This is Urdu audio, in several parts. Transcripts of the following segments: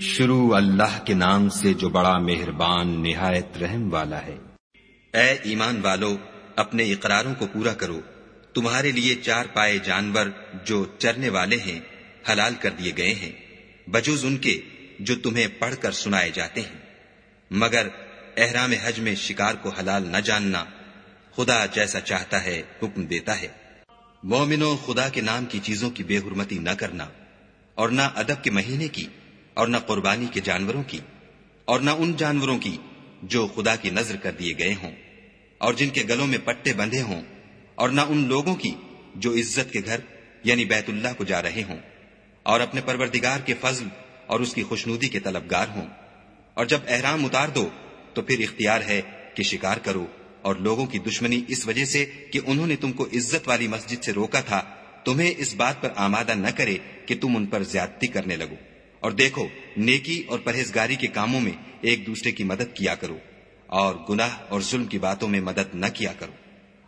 شروع اللہ کے نام سے جو بڑا مہربان، نہایت رحم والا ہے۔ اے ایمان والو، اپنے اقراروں کو پورا کرو۔ تمہارے لیے چار پائے جانور جو چرنے والے ہیں، حلال کر دیے گئے ہیں۔ بجوز ان کے جو تمہیں پڑھ کر سنائے جاتے ہیں۔ مگر احرام حج میں شکار کو حلال نہ جاننا خدا جیسا چاہتا ہے، حکم دیتا ہے۔ مومنو، خدا کے نام کی چیزوں کی بے حرمتی نہ کرنا اور نہ ادب کے مہینے کی اور نہ قربانی کے جانوروں کی اور نہ ان جانوروں کی جو خدا کی نظر کر دیے گئے ہوں اور جن کے گلوں میں پٹے بندھے ہوں اور نہ ان لوگوں کی جو عزت کے گھر یعنی بیت اللہ کو جا رہے ہوں اور اپنے پروردگار کے فضل اور اس کی خوشنودی کے طلبگار ہوں اور جب احرام اتار دو تو پھر اختیار ہے کہ شکار کرو اور لوگوں کی دشمنی اس وجہ سے کہ انہوں نے تم کو عزت والی مسجد سے روکا تھا تمہیں اس بات پر آمادہ نہ کرے کہ تم ان پر زیادتی کرنے لگو۔ اور دیکھو، نیکی اور پرہیزگاری کے کاموں میں ایک دوسرے کی مدد کیا کرو اور گناہ اور ظلم کی باتوں میں مدد نہ کیا کرو۔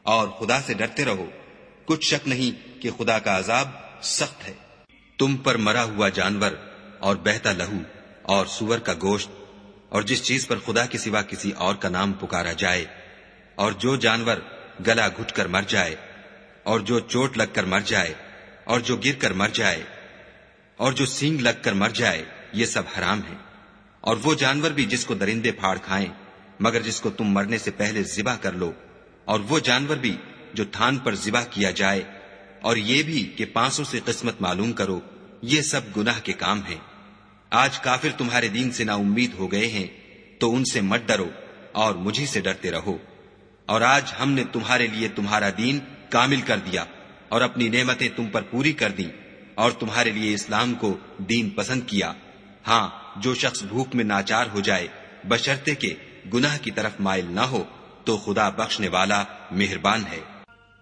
اور خدا سے ڈرتے رہو۔ کچھ شک نہیں کہ خدا کا عذاب سخت ہے۔ تم پر مرا ہوا جانور اور بہتا لہو اور سور کا گوشت اور جس چیز پر خدا کے سوا کسی اور کا نام پکارا جائے، اور جو جانور گلا گھٹ کر مر جائے، اور جو چوٹ لگ کر مر جائے، اور جو گر کر مر جائے اور جو سینگ لگ کر مر جائے، یہ سب حرام ہے۔ اور وہ جانور بھی جس کو درندے پھاڑ کھائیں، مگر جس کو تم مرنے سے پہلے ذبح کر لو۔ اور وہ جانور بھی جو تھان پر ذبح کیا جائے، اور یہ بھی کہ پانسوں سے قسمت معلوم کرو، یہ سب گناہ کے کام ہیں۔ آج کافر تمہارے دین سے نا امید ہو گئے ہیں، تو ان سے مت ڈرو اور مجھے سے ڈرتے رہو۔ اور آج ہم نے تمہارے لیے تمہارا دین کامل کر دیا، اور اپنی نعمتیں تم پر پوری کر دیں۔ اور تمہارے لیے اسلام کو دین پسند کیا۔ ہاں جو شخص بھوک میں ناچار ہو جائے بشرتے کے گناہ کی طرف مائل نہ ہو، تو خدا بخشنے والا مہربان ہے۔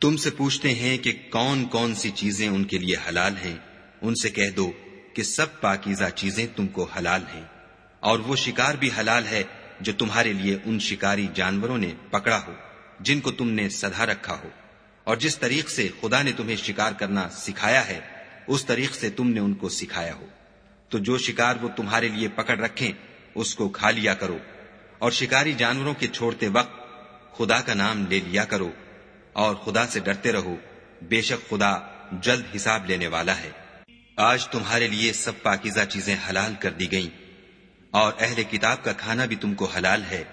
تم سے پوچھتے ہیں کہ کون کون سی چیزیں ان کے لیے حلال ہیں۔ ان سے کہہ دو کہ سب پاکیزہ چیزیں تم کو حلال ہیں۔ اور وہ شکار بھی حلال ہے جو تمہارے لیے ان شکاری جانوروں نے پکڑا ہو، جن کو تم نے سدھا رکھا ہو۔ اور جس طریق سے خدا نے تمہیں شکار کرنا سکھایا ہے اس طریق سے تم نے ان کو سکھایا ہو۔ تو جو شکار وہ تمہارے لیے پکڑ رکھیں، اس کو کھا لیا کرو۔ اور شکاری جانوروں کے چھوڑتے وقت خدا کا نام لے لیا کرو۔ اور خدا سے ڈرتے رہو۔ بے شک خدا جلد حساب لینے والا ہے۔ آج تمہارے لیے سب پاکیزہ چیزیں حلال کر دی گئیں۔ اور اہل کتاب کا کھانا بھی تم کو حلال ہے۔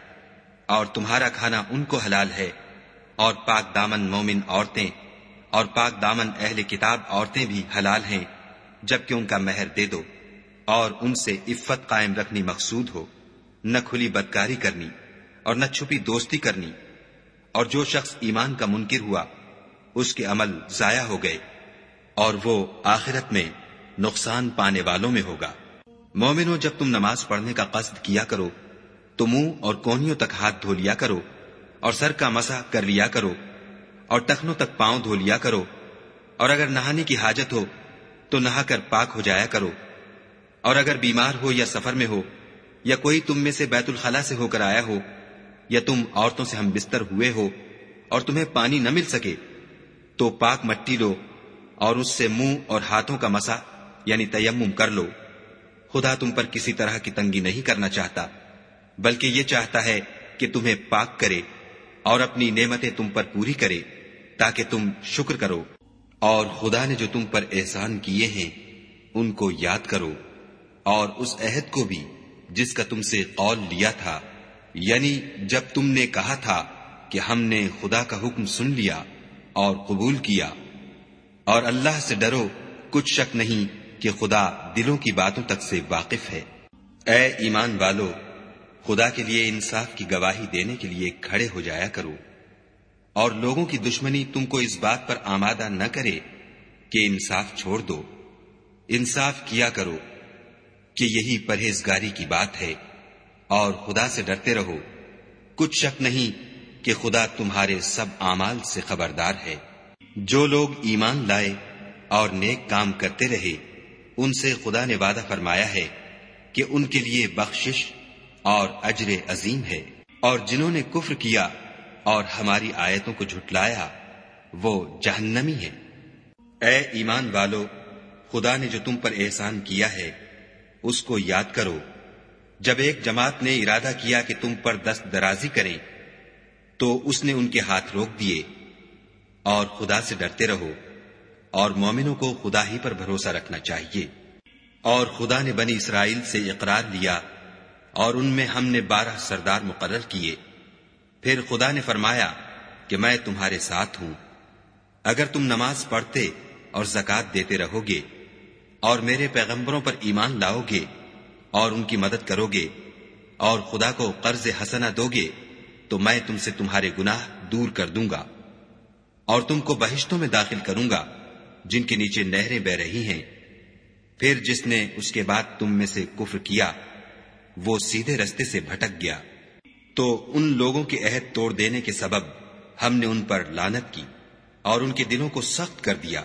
اور تمہارا کھانا ان کو حلال ہے۔ اور پاک دامن مومن عورتیں اور پاک دامن اہل کتاب عورتیں بھی حلال ہیں، جبکہ ان کا مہر دے دو، اور ان سے عفت قائم رکھنی مقصود ہو، نہ کھلی بدکاری کرنی اور نہ چھپی دوستی کرنی۔ اور جو شخص ایمان کا منکر ہوا، اس کے عمل ضائع ہو گئے، اور وہ آخرت میں نقصان پانے والوں میں ہوگا۔ مومنو، جب تم نماز پڑھنے کا قصد کیا کرو، تو منہ اور کونیوں تک ہاتھ دھو لیا کرو، اور سر کا مسا کر لیا کرو۔ اور ٹخنوں تک پاؤں دھو لیا کرو، اور اگر نہانے کی حاجت ہو تو نہا کر پاک ہو جایا کرو۔ اور اگر بیمار ہو یا سفر میں ہو، یا کوئی تم میں سے بیت الخلا سے ہو کر آیا ہو، یا تم عورتوں سے ہم بستر ہوئے ہو اور تمہیں پانی نہ مل سکے، تو پاک مٹی لو اور اس سے منہ اور ہاتھوں کا مسا یعنی تیمم کر لو۔ خدا تم پر کسی طرح کی تنگی نہیں کرنا چاہتا، بلکہ یہ چاہتا ہے کہ تمہیں پاک کرے اور اپنی نعمتیں تم پر پوری کرے۔ تاکہ تم شکر کرو اور خدا نے جو تم پر احسان کیے ہیں، ان کو یاد کرو اور اس عہد کو بھی جس کا تم سے قول لیا تھا۔ یعنی جب تم نے کہا تھا کہ ہم نے خدا کا حکم سن لیا اور قبول کیا، اور اللہ سے ڈرو، کچھ شک نہیں کہ خدا دلوں کی باتوں تک سے واقف ہے۔ اے ایمان والو، خدا کے لیے انصاف کی گواہی دینے کے لیے کھڑے ہو جایا کرو۔ اور لوگوں کی دشمنی تم کو اس بات پر آمادہ نہ کرے کہ انصاف چھوڑ دو۔ انصاف کیا کرو کہ یہی پرہیزگاری کی بات ہے اور خدا سے ڈرتے رہو۔ کچھ شک نہیں کہ خدا تمہارے سب اعمال سے خبردار ہے۔ جو لوگ ایمان لائے اور نیک کام کرتے رہے، ان سے خدا نے وعدہ فرمایا ہے کہ ان کے لیے بخشش اور اجر عظیم ہے۔ اور جنہوں نے کفر کیا اور ہماری آیتوں کو جھٹلایا، وہ جہنمی ہے۔ اے ایمان والو، خدا نے جو تم پر احسان کیا ہے، اس کو یاد کرو۔ جب ایک جماعت نے ارادہ کیا کہ تم پر دست درازی کریں، تو اس نے ان کے ہاتھ روک دیے۔ اور خدا سے ڈرتے رہو، اور مومنوں کو خدا ہی پر بھروسہ رکھنا چاہیے۔ اور خدا نے بنی اسرائیل سے اقرار لیا، اور ان میں ہم نے بارہ سردار مقرر کیے۔ پھر خدا نے فرمایا کہ میں تمہارے ساتھ ہوں۔ اگر تم نماز پڑھتے اور زکات دیتے رہو گے اور میرے پیغمبروں پر ایمان لاؤ گے اور ان کی مدد کرو گے اور خدا کو قرض حسنا دو گے تو میں تم سے تمہارے گناہ دور کر دوں گا اور تم کو بہشتوں میں داخل کروں گا جن کے نیچے نہریں بہ رہی ہیں۔ پھر جس نے اس کے بعد تم میں سے کفر کیا، وہ سیدھے رستے سے بھٹک گیا۔ تو ان لوگوں کے عہد توڑ دینے کے سبب ہم نے ان پر لانت کی اور ان کے دلوں کو سخت کر دیا۔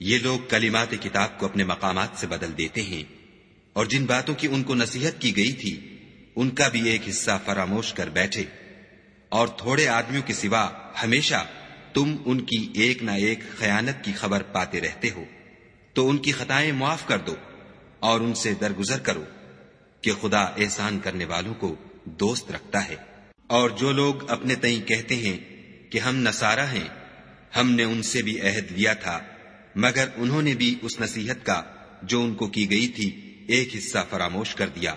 یہ لوگ کلمات کتاب کو اپنے مقامات سے بدل دیتے ہیں اور جن باتوں کی ان کو نصیحت کی گئی تھی، ان کا بھی ایک حصہ فراموش کر بیٹھے۔ اور تھوڑے آدمیوں کے سوا ہمیشہ تم ان کی ایک نہ ایک خیانت کی خبر پاتے رہتے ہو۔ تو ان کی خطائیں معاف کر دو اور ان سے درگزر کرو کہ خدا احسان کرنے والوں کو دوست رکھتا ہے۔ اور جو لوگ اپنے تئیں کہتے ہیں کہ ہم نسارا ہیں، ہم نے ان سے بھی عہد لیا تھا، مگر انہوں نے بھی اس نصیحت کا، جو ان کو کی گئی تھی، ایک حصہ فراموش کر دیا۔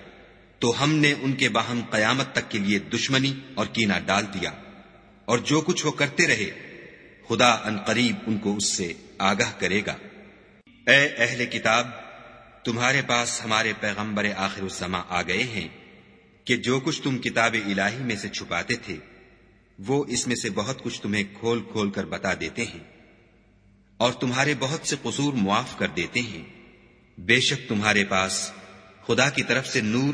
تو ہم نے ان کے باہم قیامت تک کے لیے دشمنی اور کینا ڈال دیا۔ اور جو کچھ وہ کرتے رہے، خدا ان قریب ان کو اس سے آگاہ کرے گا۔ اے اہل کتاب، تمہارے پاس ہمارے پیغمبر آخر الزما آ گئے ہیں۔ کہ جو کچھ تم کتاب الہی میں سے چھپاتے تھے، وہ اس میں سے بہت کچھ تمہیں کھول کھول کر بتا دیتے ہیں، اور تمہارے بہت سے قصور معاف کر دیتے ہیں۔ بے شک تمہارے پاس خدا کی طرف سے نور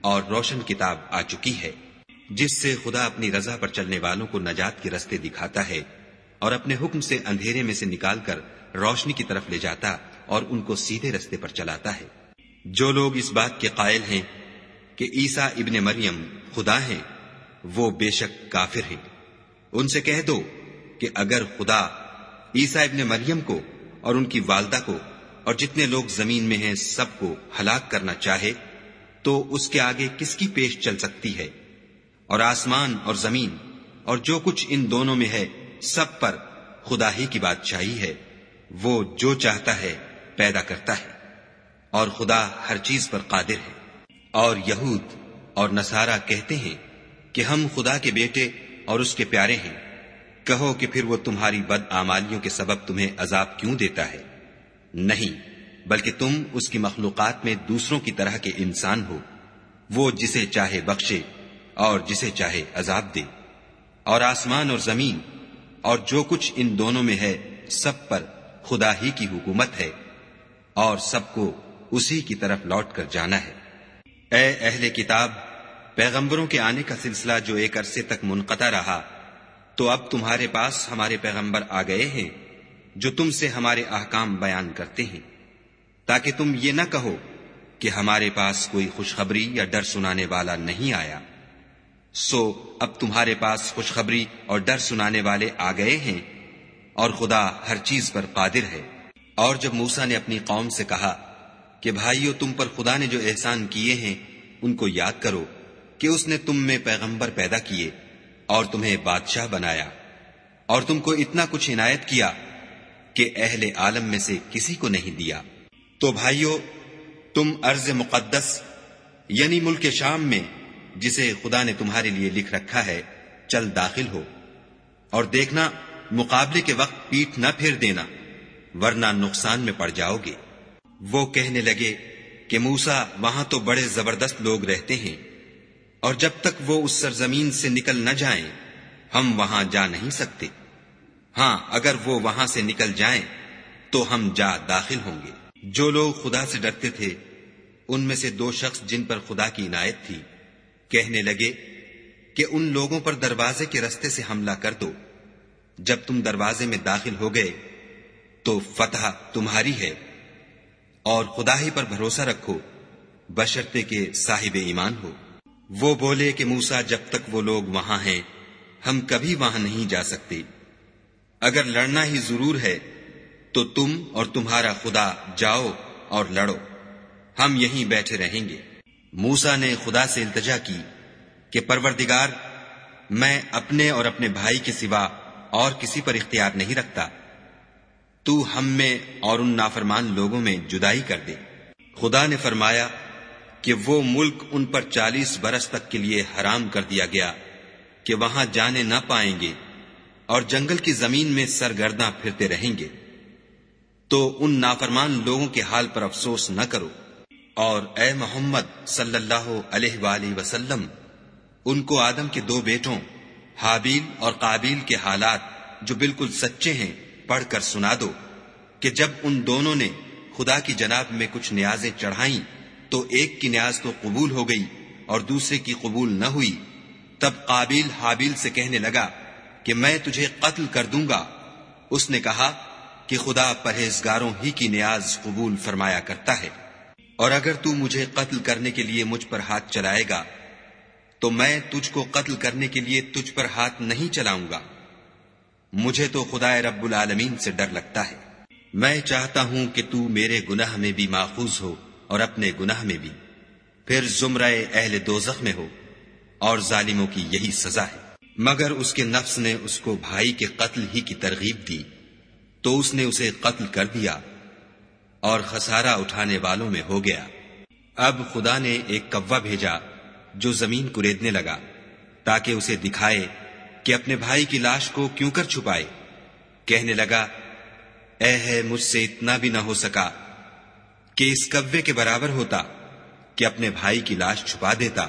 اور روشن کتاب آ چکی ہے، جس سے خدا اپنی رضا پر چلنے والوں کو نجات کے رستے دکھاتا ہے اور اپنے حکم سے اندھیرے میں سے نکال کر روشنی کی طرف لے جاتا اور ان کو سیدھے رستے پر چلاتا ہے۔ جو لوگ اس بات کے قائل ہیں کہ عیسا ابن مریم خدا ہیں وہ بے شک کافر ہیں ان سے کہہ دو کہ اگر خدا عیسا ابن مریم کو اور ان کی والدہ کو اور جتنے لوگ زمین میں ہیں سب کو ہلاک کرنا چاہے، تو اس کے آگے کس کی پیش چل سکتی ہے؟ اور آسمان اور زمین اور جو کچھ ان دونوں میں ہے، سب پر خدا ہی کی بادشاہی ہے۔ وہ جو چاہتا ہے، پیدا کرتا ہے۔ اور خدا ہر چیز پر قادر ہے۔ اور یہود اور نصارہ کہتے ہیں کہ ہم خدا کے بیٹے اور اس کے پیارے ہیں۔ کہو کہ پھر وہ تمہاری بد آمالیوں کے سبب تمہیں عذاب کیوں دیتا ہے؟ نہیں، بلکہ تم اس کی مخلوقات میں دوسروں کی طرح کے انسان ہو۔ وہ جسے چاہے بخشے اور جسے چاہے عذاب دے۔ اور آسمان اور زمین اور جو کچھ ان دونوں میں ہے، سب پر خدا ہی کی حکومت ہے اور سب کو اسی کی طرف لوٹ کر جانا ہے۔ اے اہل کتاب، پیغمبروں کے آنے کا سلسلہ جو ایک عرصے تک منقطع رہا، تو اب تمہارے پاس ہمارے پیغمبر آ گئے ہیں، جو تم سے ہمارے احکام بیان کرتے ہیں۔ تاکہ تم یہ نہ کہو کہ ہمارے پاس کوئی خوشخبری یا ڈر سنانے والا نہیں آیا۔ سو اب تمہارے پاس خوشخبری اور ڈر سنانے والے آ گئے ہیں، اور خدا ہر چیز پر قادر ہے۔ اور جب موسا نے اپنی قوم سے کہا کہ بھائیو، تم پر خدا نے جو احسان کیے ہیں ان کو یاد کرو کہ اس نے تم میں پیغمبر پیدا کیے اور تمہیں بادشاہ بنایا اور تم کو اتنا کچھ عنایت کیا کہ اہل عالم میں سے کسی کو نہیں دیا۔ تو بھائیو، تم ارض مقدس یعنی ملک شام میں، جسے خدا نے تمہارے لیے لکھ رکھا ہے، چل داخل ہو۔ اور دیکھنا، مقابلے کے وقت پیٹ نہ پھیر دینا، ورنہ نقصان میں پڑ جاؤ گے۔ وہ کہنے لگے کہ موسا وہاں تو بڑے زبردست لوگ رہتے ہیں، اور جب تک وہ اس سرزمین سے نکل نہ جائیں، ہم وہاں جا نہیں سکتے۔ ہاں اگر وہ وہاں سے نکل جائیں، تو ہم جا داخل ہوں گے۔ جو لوگ خدا سے ڈرتے تھے، ان میں سے دو شخص جن پر خدا کی عنایت تھی، کہنے لگے کہ ان لوگوں پر دروازے کے رستے سے حملہ کر دو۔ جب تم دروازے میں داخل ہو گئے، تو فتح تمہاری ہے۔ اور خدا ہی پر بھروسہ رکھو بشرتے کے صاحب ایمان ہو۔ وہ بولے کہ موسا جب تک وہ لوگ وہاں ہیں، ہم کبھی وہاں نہیں جا سکتے۔ اگر لڑنا ہی ضرور ہے، تو تم اور تمہارا خدا جاؤ اور لڑو۔ ہم یہیں بیٹھے رہیں گے۔ موسا نے خدا سے التجا کی کہ پروردگار، میں اپنے اور اپنے بھائی کے سوا اور کسی پر اختیار نہیں رکھتا۔ تو ہم میں اور ان نافرمان لوگوں میں جدائی کر دے۔ خدا نے فرمایا کہ وہ ملک ان پر چالیس برس تک کے لیے حرام کر دیا گیا کہ وہاں جانے نہ پائیں گے اور جنگل کی زمین میں سرگرداں پھرتے رہیں گے۔ تو ان نافرمان لوگوں کے حال پر افسوس نہ کرو۔ اور اے محمد صلی اللہ علیہ وآلہ وسلم، ان کو آدم کے دو بیٹوں، حابیل اور قابیل کے حالات جو بالکل سچے ہیں پڑھ کر سنا دو کہ جب ان دونوں نے خدا کی جناب میں کچھ نیازیں چڑھائیں تو ایک کی نیاز تو قبول ہو گئی اور دوسرے کی قبول نہ ہوئی۔ تب قابیل حابیل سے کہنے لگا کہ میں تجھے قتل کر دوں گا۔ اس نے کہا کہ خدا پرہیزگاروں ہی کی نیاز قبول فرمایا کرتا ہے۔ اور اگر تو مجھے قتل کرنے کے لیے مجھ پر ہاتھ چلائے گا، تو میں تجھ کو قتل کرنے کے لیے تجھ پر ہاتھ نہیں چلاؤں گا۔ مجھے تو خدا رب العالمین سے ڈر لگتا ہے۔ میں چاہتا ہوں کہ تو میرے گناہ میں بھی ماخوذ ہو اور اپنے گناہ میں بھی۔ پھر زمرہ اہل دوزخ میں ہو اور ظالموں کی یہی سزا ہے۔ مگر اس کے نفس نے اس کو بھائی کے قتل ہی کی ترغیب دی۔ تو اس نے اسے قتل کر دیا اور خسارہ اٹھانے والوں میں ہو گیا۔ اب خدا نے ایک کوا بھیجا جو زمین کو ریدنے لگا تاکہ اسے دکھائے کہ اپنے بھائی کی لاش کو کیوں کر چھپائے؟ کہنے لگا، اے ہے، مجھ سے اتنا بھی نہ ہو سکا کہ اس کوے کے برابر ہوتا کہ اپنے بھائی کی لاش چھپا دیتا۔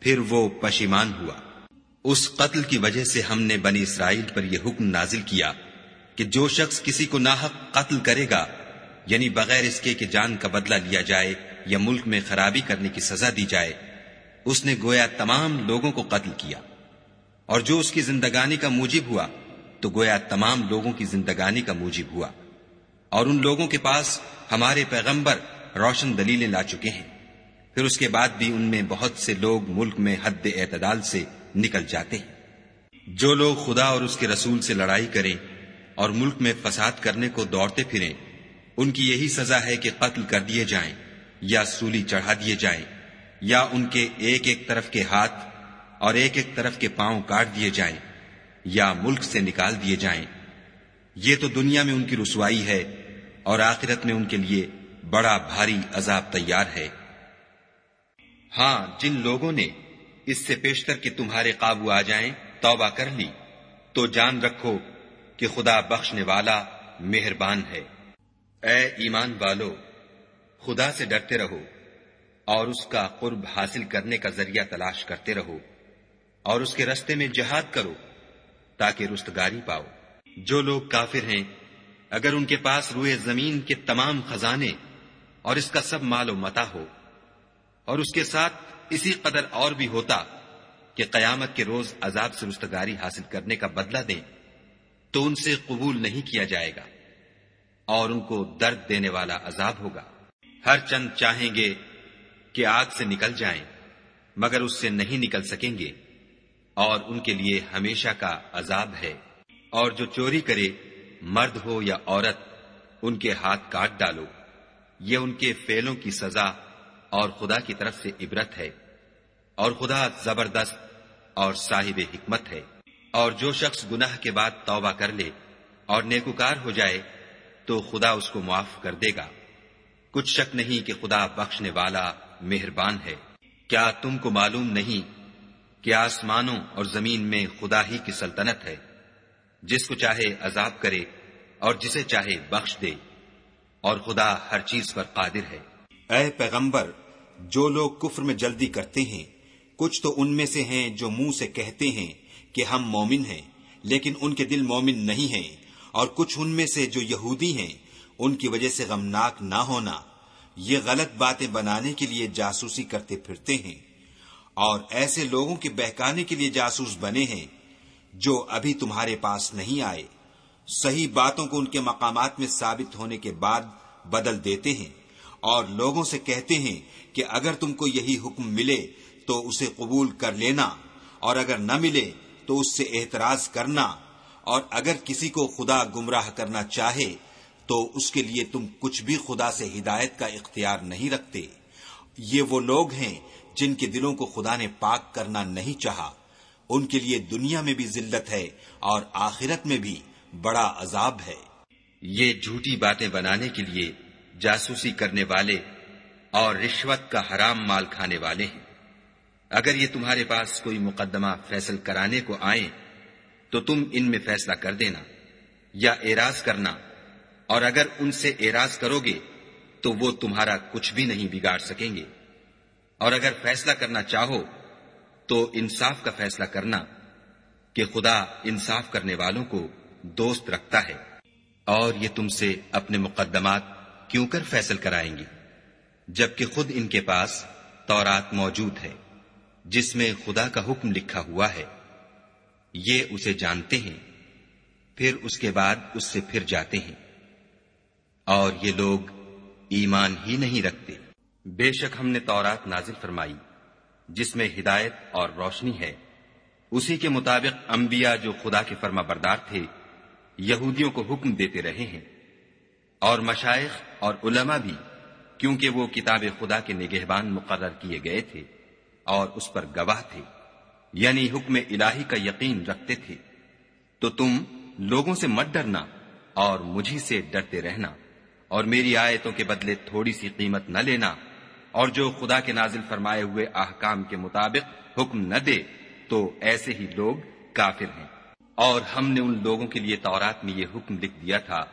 پھر وہ پشیمان ہوا۔ اس قتل کی وجہ سے ہم نے بنی اسرائیل پر یہ حکم نازل کیا کہ جو شخص کسی کو ناحق قتل کرے گا یعنی بغیر اس کے کہ جان کا بدلہ لیا جائے یا ملک میں خرابی کرنے کی سزا دی جائے، اس نے گویا تمام لوگوں کو قتل کیا۔ اور جو اس کی زندگانی کا موجب ہوا، تو گویا تمام لوگوں کی زندگانی کا موجب ہوا۔ اور ان لوگوں کے پاس ہمارے پیغمبر روشن دلیلیں لا چکے ہیں۔ پھر اس کے بعد بھی ان میں بہت سے لوگ ملک میں حد اعتدال سے نکل جاتے ہیں۔ جو لوگ خدا اور اس کے رسول سے لڑائی کریں اور ملک میں فساد کرنے کو دوڑتے پھریں، ان کی یہی سزا ہے کہ قتل کر دیے جائیں یا سولی چڑھا دیے جائیں یا ان کے ایک ایک طرف کے ہاتھ اور ایک ایک طرف کے پاؤں کاٹ دیے جائیں یا ملک سے نکال دیے جائیں۔ یہ تو دنیا میں ان کی رسوائی ہے اور آخرت میں ان کے لیے بڑا بھاری عذاب تیار ہے۔ ہاں جن لوگوں نے اس سے پیشتر کہ تمہارے قابو آ جائیں، توبہ کر لی۔ تو جان رکھو کہ خدا بخشنے والا مہربان ہے۔ اے ایمان والو، خدا سے ڈرتے رہو اور اس کا قرب حاصل کرنے کا ذریعہ تلاش کرتے رہو۔ اور اس کے رستے میں جہاد کرو تاکہ رستگاری پاؤ۔ جو لوگ کافر ہیں، اگر ان کے پاس روئے زمین کے تمام خزانے اور اس کا سب مال و متا ہو، اور اس کے ساتھ اسی قدر اور بھی ہوتا کہ قیامت کے روز عذاب سے رستگاری حاصل کرنے کا بدلہ دیں، تو ان سے قبول نہیں کیا جائے گا اور ان کو درد دینے والا عذاب ہوگا۔ ہر چند چاہیں گے کہ آگ سے نکل جائیں، مگر اس سے نہیں نکل سکیں گے۔ اور ان کے لیے ہمیشہ کا عذاب ہے۔ اور جو چوری کرے، مرد ہو یا عورت، ان کے ہاتھ کاٹ ڈالو۔ یہ ان کے فیلوں کی سزا اور خدا کی طرف سے عبرت ہے۔ اور خدا زبردست اور صاحب حکمت ہے۔ اور جو شخص گناہ کے بعد توبہ کر لے اور نیکوکار ہو جائے، تو خدا اس کو معاف کر دے گا۔ کچھ شک نہیں کہ خدا بخشنے والا مہربان ہے۔ کیا تم کو معلوم نہیں کہ آسمانوں اور زمین میں خدا ہی کی سلطنت ہے۔ جس کو چاہے عذاب کرے اور جسے چاہے بخش دے۔ اور خدا ہر چیز پر قادر ہے۔ اے پیغمبر، جو لوگ کفر میں جلدی کرتے ہیں، کچھ تو ان میں سے ہیں جو منہ سے کہتے ہیں کہ ہم مومن ہیں، لیکن ان کے دل مومن نہیں ہیں۔ اور کچھ ان میں سے جو یہودی ہیں، ان کی وجہ سے غمناک نہ ہونا۔ یہ غلط باتیں بنانے کے لیے جاسوسی کرتے پھرتے ہیں۔ اور ایسے لوگوں کے بہکانے کے لیے جاسوس بنے ہیں جو ابھی تمہارے پاس نہیں آئے۔ صحیح باتوں کو ان کے مقامات میں ثابت ہونے کے بعد بدل دیتے ہیں اور لوگوں سے کہتے ہیں کہ اگر تم کو یہی حکم ملے تو اسے قبول کر لینا اور اگر نہ ملے تو اس سے اعتراض کرنا اور اگر کسی کو خدا گمراہ کرنا چاہے تو اس کے لیے تم کچھ بھی خدا سے ہدایت کا اختیار نہیں رکھتے۔ یہ وہ لوگ ہیں جن کے دلوں کو خدا نے پاک کرنا نہیں چاہا، ان کے لیے دنیا میں بھی ذلت ہے اور آخرت میں بھی بڑا عذاب ہے۔ یہ جھوٹی باتیں بنانے کے لیے جاسوسی کرنے والے اور رشوت کا حرام مال کھانے والے ہیں۔ اگر یہ تمہارے پاس کوئی مقدمہ فیصل کرانے کو آئے، تو تم ان میں فیصلہ کر دینا یا اعراض کرنا۔ اور اگر ان سے اعراض کرو گے، تو وہ تمہارا کچھ بھی نہیں بگاڑ سکیں گے۔ اور اگر فیصلہ کرنا چاہو تو انصاف کا فیصلہ کرنا کہ خدا انصاف کرنے والوں کو دوست رکھتا ہے۔ اور یہ تم سے اپنے مقدمات کیوں کر فیصل کرائیں گے جبکہ خود ان کے پاس تورات موجود ہے، جس میں خدا کا حکم لکھا ہوا ہے۔ یہ اسے جانتے ہیں، پھر اس کے بعد اس سے پھر جاتے ہیں۔ اور یہ لوگ ایمان ہی نہیں رکھتے۔ بے شک ہم نے تورات نازل فرمائی، جس میں ہدایت اور روشنی ہے۔ اسی کے مطابق انبیاء جو خدا کے فرما بردار تھے، یہودیوں کو حکم دیتے رہے ہیں۔ اور مشائق اور علماء بھی، کیونکہ وہ کتاب خدا کے نگہبان مقرر کیے گئے تھے اور اس پر گواہ تھے یعنی حکم الہی کا یقین رکھتے تھے۔ تو تم لوگوں سے مت ڈرنا اور مجھے سے ڈرتے رہنا، اور میری آیتوں کے بدلے تھوڑی سی قیمت نہ لینا۔ اور جو خدا کے نازل فرمائے ہوئے احکام کے مطابق حکم نہ دے، تو ایسے ہی لوگ کافر ہیں۔ اور ہم نے ان لوگوں کے لیے تورات میں یہ حکم لکھ دیا تھا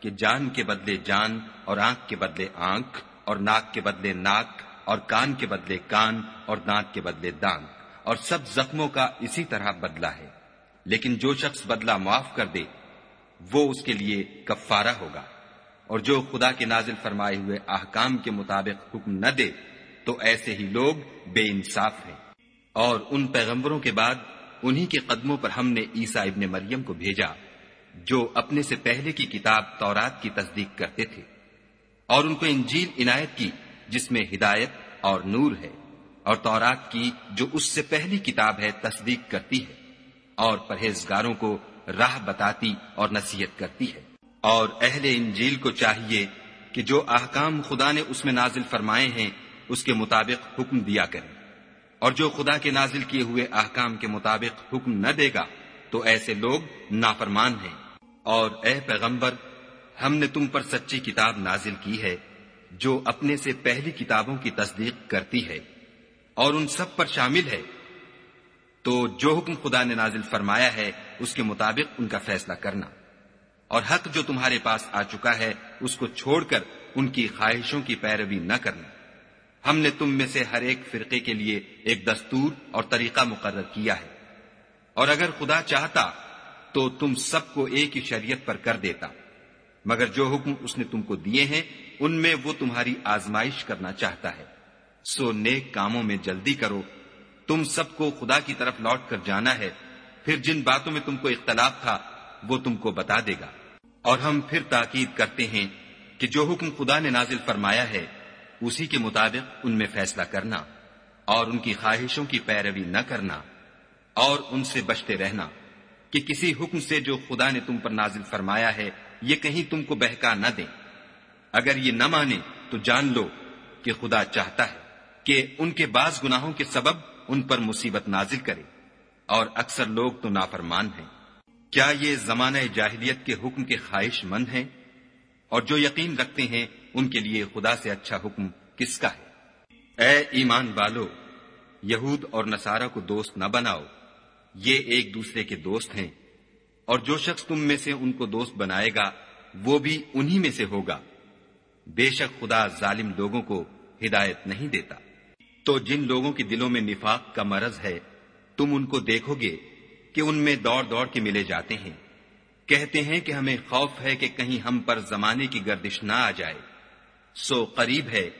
کہ جان کے بدلے جان اور آنکھ کے بدلے آنکھ اور ناک کے بدلے ناک اور کان کے بدلے کان اور دانت کے بدلے دانت۔ اور سب زخموں کا اسی طرح بدلہ ہے۔ لیکن جو شخص بدلہ معاف کر دے، وہ اس کے لیے کفارہ ہوگا۔ اور جو خدا کے نازل فرمائے ہوئے احکام کے مطابق حکم نہ دے، تو ایسے ہی لوگ بے انصاف ہیں۔ اور ان پیغمبروں کے بعد انہی کے قدموں پر ہم نے عیسیٰ ابن مریم کو بھیجا، جو اپنے سے پہلے کی کتاب تورات کی تصدیق کرتے تھے۔ اور ان کو انجیل عنایت کی، جس میں ہدایت اور نور ہے، اور تورات کی جو اس سے پہلی کتاب ہے تصدیق کرتی ہے، اور پرہیزگاروں کو راہ بتاتی اور نصیحت کرتی ہے۔ اور اہل انجیل کو چاہیے کہ جو احکام خدا نے اس میں نازل فرمائے ہیں، اس کے مطابق حکم دیا کریں۔ اور جو خدا کے نازل کیے ہوئے احکام کے مطابق حکم نہ دے گا، تو ایسے لوگ نافرمان ہیں۔ اور اے پیغمبر، ہم نے تم پر سچی کتاب نازل کی ہے، جو اپنے سے پہلی کتابوں کی تصدیق کرتی ہے، اور ان سب پر شامل ہے۔ تو جو حکم خدا نے نازل فرمایا ہے، اس کے مطابق ان کا فیصلہ کرنا۔ اور حق جو تمہارے پاس آ چکا ہے، اس کو چھوڑ کر ان کی خواہشوں کی پیروی نہ کرنا۔ ہم نے تم میں سے ہر ایک فرقے کے لیے ایک دستور اور طریقہ مقرر کیا ہے۔ اور اگر خدا چاہتا تو تم سب کو ایک ہی شریعت پر کر دیتا۔ مگر جو حکم اس نے تم کو دیے ہیں، ان میں وہ تمہاری آزمائش کرنا چاہتا ہے۔ سو نیک کاموں میں جلدی کرو۔ تم سب کو خدا کی طرف لوٹ کر جانا ہے۔ پھر جن باتوں میں تم کو اختلاف تھا، وہ تم کو بتا دے گا۔ اور ہم پھر تاکید کرتے ہیں کہ جو حکم خدا نے نازل فرمایا ہے، اسی کے مطابق ان میں فیصلہ کرنا اور ان کی خواہشوں کی پیروی نہ کرنا اور ان سے بچتے رہنا کہ کسی حکم سے جو خدا نے تم پر نازل فرمایا ہے، یہ کہیں تم کو بہکا نہ دیں۔ اگر یہ نہ مانے تو جان لو کہ خدا چاہتا ہے کہ ان کے بعض گناہوں کے سبب ان پر مصیبت نازل کرے اور اکثر لوگ تو نافرمان ہیں۔ کیا یہ زمانہ جاہلیت کے حکم کے خواہش مند ہیں؟ اور جو یقین رکھتے ہیں، ان کے لیے خدا سے اچھا حکم کس کا ہے؟ اے ایمان والو، یہود اور نصارہ کو دوست نہ بناؤ۔ یہ ایک دوسرے کے دوست ہیں۔ اور جو شخص تم میں سے ان کو دوست بنائے گا، وہ بھی انہی میں سے ہوگا۔ بے شک خدا ظالم لوگوں کو ہدایت نہیں دیتا۔ تو جن لوگوں کے دلوں میں نفاق کا مرض ہے، تم ان کو دیکھو گے۔ کہ ان میں دوڑ دوڑ کے ملے جاتے ہیں۔ کہتے ہیں کہ ہمیں خوف ہے کہ کہیں ہم پر زمانے کی گردش نہ آ جائے۔ سو قریب ہے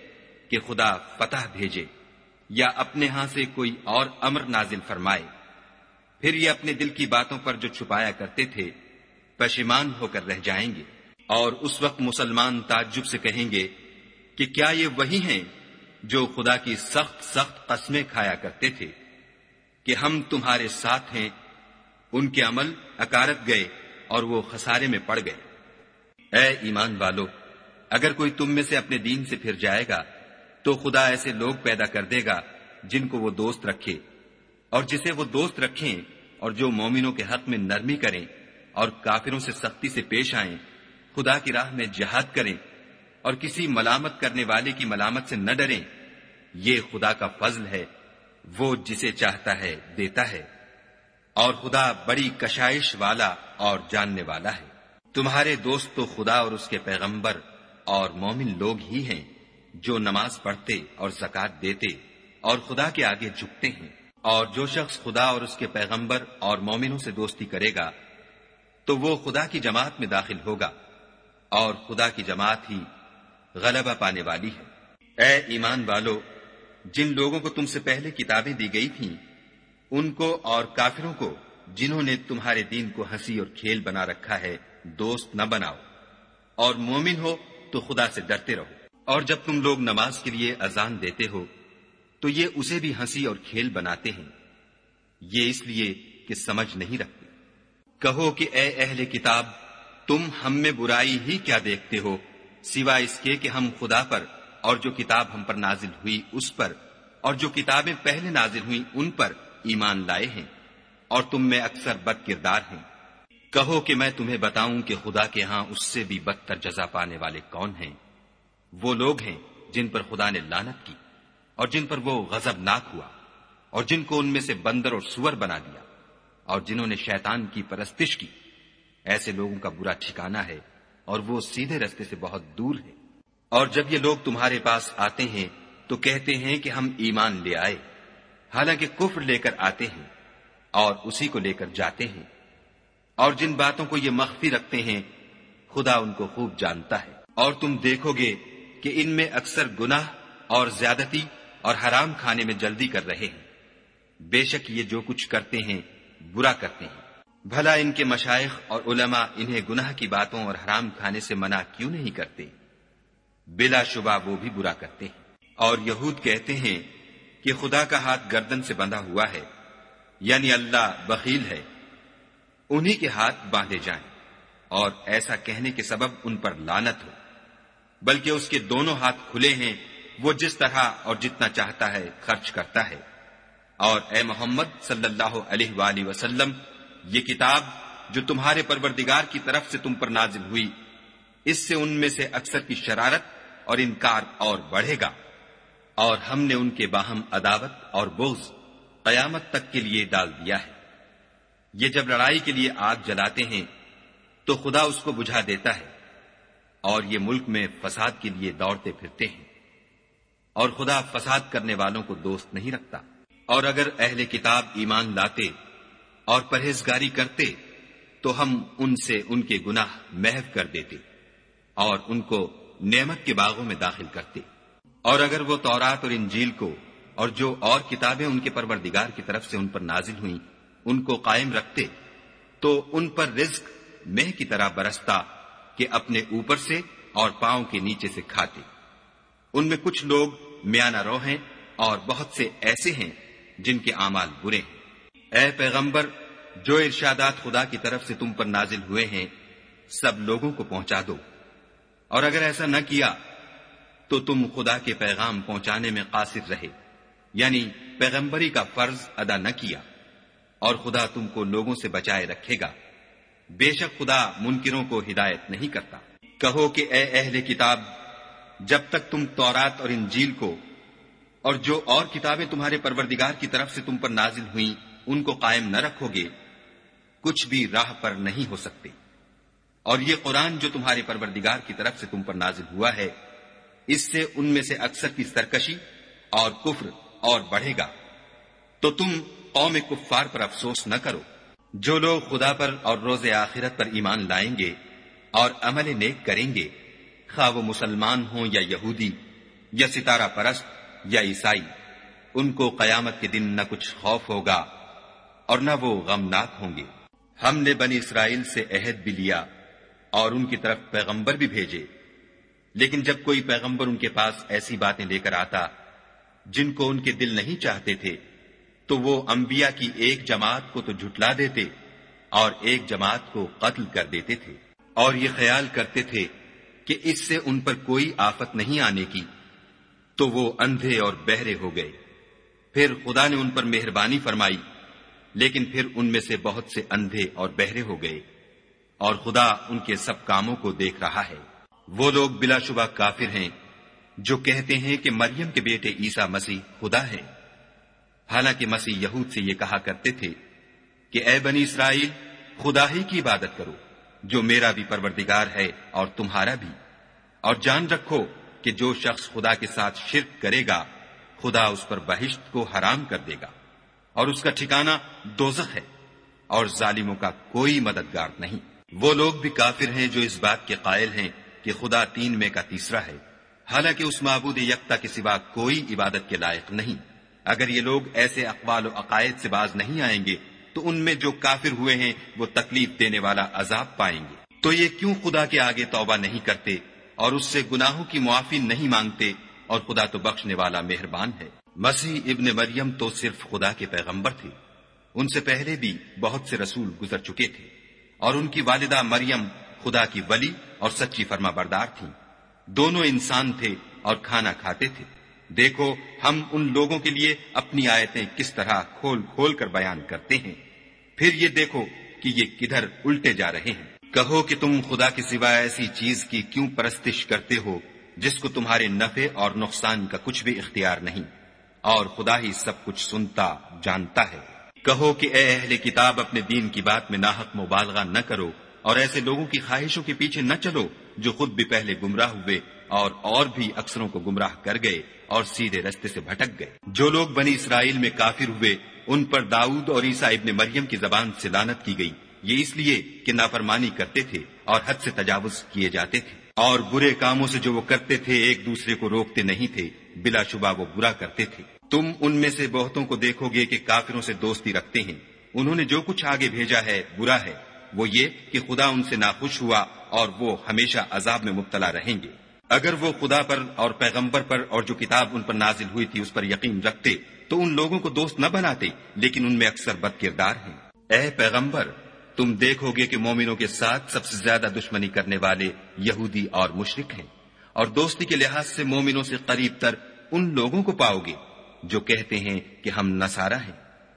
کہ خدا فتح بھیجے یا اپنے ہاں سے کوئی اور امر نازل فرمائے۔ پھر یہ اپنے دل کی باتوں پر جو چھپایا کرتے تھے، پشیمان ہو کر رہ جائیں گے۔ اور اس وقت مسلمان تعجب سے کہیں گے کہ کیا یہ وہی ہیں جو خدا کی سخت سخت قسمیں کھایا کرتے تھے کہ ہم تمہارے ساتھ ہیں ان کے عمل اکارت گئے اور وہ خسارے میں پڑ گئے۔ اے ایمان والو، اگر کوئی تم میں سے اپنے دین سے پھر جائے گا، تو خدا ایسے لوگ پیدا کر دے گا جن کو وہ دوست رکھے۔ اور جسے وہ دوست رکھیں اور جو مومنوں کے حق میں نرمی کریں اور کافروں سے سختی سے پیش آئیں، خدا کی راہ میں جہاد کریں اور کسی ملامت کرنے والے کی ملامت سے نہ ڈریں، یہ خدا کا فضل ہے، وہ جسے چاہتا ہے، دیتا ہے۔ اور خدا بڑی کشائش والا اور جاننے والا ہے۔ تمہارے دوست تو خدا اور اس کے پیغمبر اور مومن لوگ ہی ہیں جو نماز پڑھتے اور زکات دیتے اور خدا کے آگے جھکتے ہیں۔ اور جو شخص خدا اور اس کے پیغمبر اور مومنوں سے دوستی کرے گا، تو وہ خدا کی جماعت میں داخل ہوگا اور خدا کی جماعت ہی غلبہ پانے والی ہے۔ اے ایمان والو، جن لوگوں کو تم سے پہلے کتابیں دی گئی تھیں ان کو اور کافروں کو جنہوں نے تمہارے دین کو ہنسی اور کھیل بنا رکھا ہے، دوست نہ بناؤ۔ اور مومن ہو تو خدا سے ڈرتے رہو۔ اور جب تم لوگ نماز کے لیے اذان دیتے ہو، تو یہ اسے بھی ہنسی اور کھیل بناتے ہیں۔ یہ اس لیے کہ سمجھ نہیں رکھتے۔ کہو کہ اے اہل کتاب، تم ہم میں برائی ہی کیا دیکھتے ہو سوا اس کے کہ ہم خدا پر اور جو کتاب ہم پر نازل ہوئی اس پر، اور جو کتابیں پہلے نازل ہوئی ان پر ایمان لائے ہیں اور تم میں اکثر بد کردار ہیں۔ کہو کہ میں تمہیں بتاؤں کہ خدا کے ہاں اس سے بھی بدتر جزا پانے والے کون ہیں۔ وہ لوگ ہیں جن پر خدا نے لانت کی اور جن پر وہ غزب ناک ہوا اور جن کو ان میں سے بندر اور سور بنا دیا اور جنہوں نے شیطان کی پرستش کی۔ ایسے لوگوں کا برا ٹھکانہ ہے اور وہ سیدھے رستے سے بہت دور ہے اور جب یہ لوگ تمہارے پاس آتے ہیں تو کہتے ہیں کہ ہم ایمان لے آئے۔ حالانکہ کفر لے کر آتے ہیں اور اسی کو لے کر جاتے ہیں اور جن باتوں کو یہ مخفی رکھتے ہیں، خدا ان کو خوب جانتا ہے۔ اور تم دیکھو گے کہ ان میں اکثر گناہ اور زیادتی اور حرام کھانے میں جلدی کر رہے ہیں۔ بے شک یہ جو کچھ کرتے ہیں، برا کرتے ہیں۔ بھلا ان کے مشائق اور علماء انہیں گناہ کی باتوں اور حرام کھانے سے منع کیوں نہیں کرتے؟ بلا شبہ وہ بھی برا کرتے ہیں۔ اور یہود کہتے ہیں کہ خدا کا ہاتھ گردن سے بندھا ہوا ہے یعنی اللہ بخیل ہے، انہی کے ہاتھ باندھے جائیں، اور ایسا کہنے کے سبب ان پر لانت ہو، بلکہ اس کے دونوں ہاتھ کھلے ہیں، وہ جس طرح اور جتنا چاہتا ہے خرچ کرتا ہے۔ اور اے محمد صلی اللہ علیہ وآلہ وسلم، یہ کتاب جو تمہارے پروردگار کی طرف سے تم پر نازل ہوئی، اس سے ان میں سے اکثر کی شرارت اور انکار اور بڑھے گا۔ اور ہم نے ان کے باہم عداوت اور بغض قیامت تک کے لیے ڈال دیا ہے۔ یہ جب لڑائی کے لیے آگ جلاتے ہیں، تو خدا اس کو بجھا دیتا ہے اور یہ ملک میں فساد کے لیے دوڑتے پھرتے ہیں۔ اور خدا فساد کرنے والوں کو دوست نہیں رکھتا۔ اور اگر اہل کتاب ایمان لاتے اور پرہیزگاری کرتے، تو ہم ان سے ان کے گناہ محو کر دیتے اور ان کو نعمت کے باغوں میں داخل کرتے۔ اور اگر وہ تورات اور انجیل کو اور جو اور کتابیں ان کے پروردگار کی طرف سے ان پر نازل ہوئیں، ان کو قائم رکھتے، تو ان پر رزق مہ کی طرح برستا کہ اپنے اوپر سے اور پاؤں کے نیچے سے کھاتے۔ ان میں کچھ لوگ میانہ رو ہیں اور بہت سے ایسے ہیں جن کے اعمال برے ہیں۔ اے پیغمبر، جو ارشادات خدا کی طرف سے تم پر نازل ہوئے ہیں، سب لوگوں کو پہنچا دو۔ اور اگر ایسا نہ کیا تو تم خدا کے پیغام پہنچانے میں قاصر رہے یعنی پیغمبری کا فرض ادا نہ کیا، اور خدا تم کو لوگوں سے بچائے رکھے گا۔ بے شک خدا منکروں کو ہدایت نہیں کرتا۔ کہو کہ اے اہل کتاب، جب تک تم تورات اور انجیل کو اور جو اور کتابیں تمہارے پروردگار کی طرف سے تم پر نازل ہوئیں، ان کو قائم نہ رکھو گے، کچھ بھی راہ پر نہیں ہو سکتے۔ اور یہ قرآن جو تمہارے پروردگار کی طرف سے تم پر نازل ہوا ہے اس سے ان میں سے اکثر کی سرکشی اور کفر اور بڑھے گا۔ تو تم قوم کفار پر افسوس نہ کرو۔ جو لوگ خدا پر اور روز آخرت پر ایمان لائیں گے اور عمل نیک کریں گے، خواہ وہ مسلمان ہوں یا یہودی، یا ستارہ پرست یا عیسائی، ان کو قیامت کے دن نہ کچھ خوف ہوگا اور نہ وہ غمناک ہوں گے۔ ہم نے بنی اسرائیل سے عہد بھی لیا اور ان کی طرف پیغمبر بھی بھیجے۔ لیکن جب کوئی پیغمبر ان کے پاس ایسی باتیں لے کر آتا جن کو ان کے دل نہیں چاہتے تھے، تو وہ انبیاء کی ایک جماعت کو تو جھٹلا دیتے اور ایک جماعت کو قتل کر دیتے تھے۔ اور یہ خیال کرتے تھے کہ اس سے ان پر کوئی آفت نہیں آنے کی۔ تو وہ اندھے اور بہرے ہو گئے۔ پھر خدا نے ان پر مہربانی فرمائی، لیکن پھر ان میں سے بہت سے اندھے اور بہرے ہو گئے۔ اور خدا ان کے سب کاموں کو دیکھ رہا ہے۔ وہ لوگ بلا شبہ کافر ہیں، جو کہتے ہیں کہ مریم کے بیٹے عیسا مسیح خدا ہے۔ حالانکہ مسیح یہود سے یہ کہا کرتے تھے کہ اے بنی اسرائیل، خدا ہی کی عبادت کرو، جو میرا بھی پروردگار ہے اور تمہارا بھی۔ اور جان رکھو کہ جو شخص خدا کے ساتھ شرک کرے گا، خدا اس پر بہشت کو حرام کر دے گا۔ اور اس کا ٹھکانہ دوزخ ہے، اور ظالموں کا کوئی مددگار نہیں۔ وہ لوگ بھی کافر ہیں جو اس بات کے قائل ہیں کہ خدا تین میں کا تیسرا ہے۔ حالانکہ اس معبود یکتا کے سوا کوئی عبادت کے لائق نہیں۔ اگر یہ لوگ ایسے اقبال و عقائد سے باز نہیں آئیں گے، تو ان میں جو کافر ہوئے ہیں، وہ تکلیف دینے والا عذاب پائیں گے۔ تو یہ کیوں خدا کے آگے توبہ نہیں کرتے اور اس سے گناہوں کی معافی نہیں مانگتے اور خدا تو بخشنے والا مہربان ہے؟ مسیح ابن مریم تو صرف خدا کے پیغمبر تھے۔ ان سے پہلے بھی بہت سے رسول گزر چکے تھے۔ اور ان کی والدہ مریم خدا کی ولی اور سچی فرما بردار تھی دونوں انسان تھے اور کھانا کھاتے تھے۔ دیکھو، ہم ان لوگوں کے لیے اپنی آیتیں کس طرح کھول کھول کر بیان کرتے ہیں۔ پھر یہ دیکھو کہ یہ کدھر الٹے جا رہے ہیں۔ کہو کہ تم خدا کے سوا ایسی چیز کی کیوں پرستش کرتے ہو جس کو تمہارے نفع اور نقصان کا کچھ بھی اختیار نہیں؟ اور خدا ہی سب کچھ سنتا، جانتا ہے۔ کہو کہ اے اہل کتاب، اپنے دین کی بات میں ناحق مبالغہ نہ کرو۔ اور ایسے لوگوں کی خواہشوں کے پیچھے نہ چلو جو خود بھی پہلے گمراہ ہوئے اور اور بھی اکثروں کو گمراہ کر گئے اور سیدھے رستے سے بھٹک گئے۔ جو لوگ بنی اسرائیل میں کافر ہوئے، ان پر داؤد اور عیسیٰ ابن مریم کی زبان سے لانت کی گئی۔ یہ اس لیے کہ نافرمانی کرتے تھے اور حد سے تجاوز کیے جاتے تھے۔ اور برے کاموں سے جو وہ کرتے تھے، ایک دوسرے کو روکتے نہیں تھے، بلا شبہ وہ برا کرتے تھے۔ تم ان میں سے بہتوں کو دیکھو گے کہ کافروں سے دوستی رکھتے ہیں۔ انہوں نے جو کچھ آگے بھیجا ہے، برا ہے۔ وہ یہ کہ خدا ان سے ناخوش ہوا اور وہ ہمیشہ عذاب میں مبتلا رہیں گے۔ اگر وہ خدا پر اور پیغمبر پر اور جو کتاب ان پر نازل ہوئی تھی اس پر یقین رکھتے تو ان لوگوں کو دوست نہ بناتے، لیکن ان میں اکثر بد کردار ہیں۔ اے پیغمبر، تم دیکھو گے کہ مومنوں کے ساتھ سب سے زیادہ دشمنی کرنے والے یہودی اور مشرق ہیں۔ اور دوستی کے لحاظ سے مومنوں سے قریب تر ان لوگوں کو پاؤ گے جو کہتے ہیں کہ ہم نسارا ہیں۔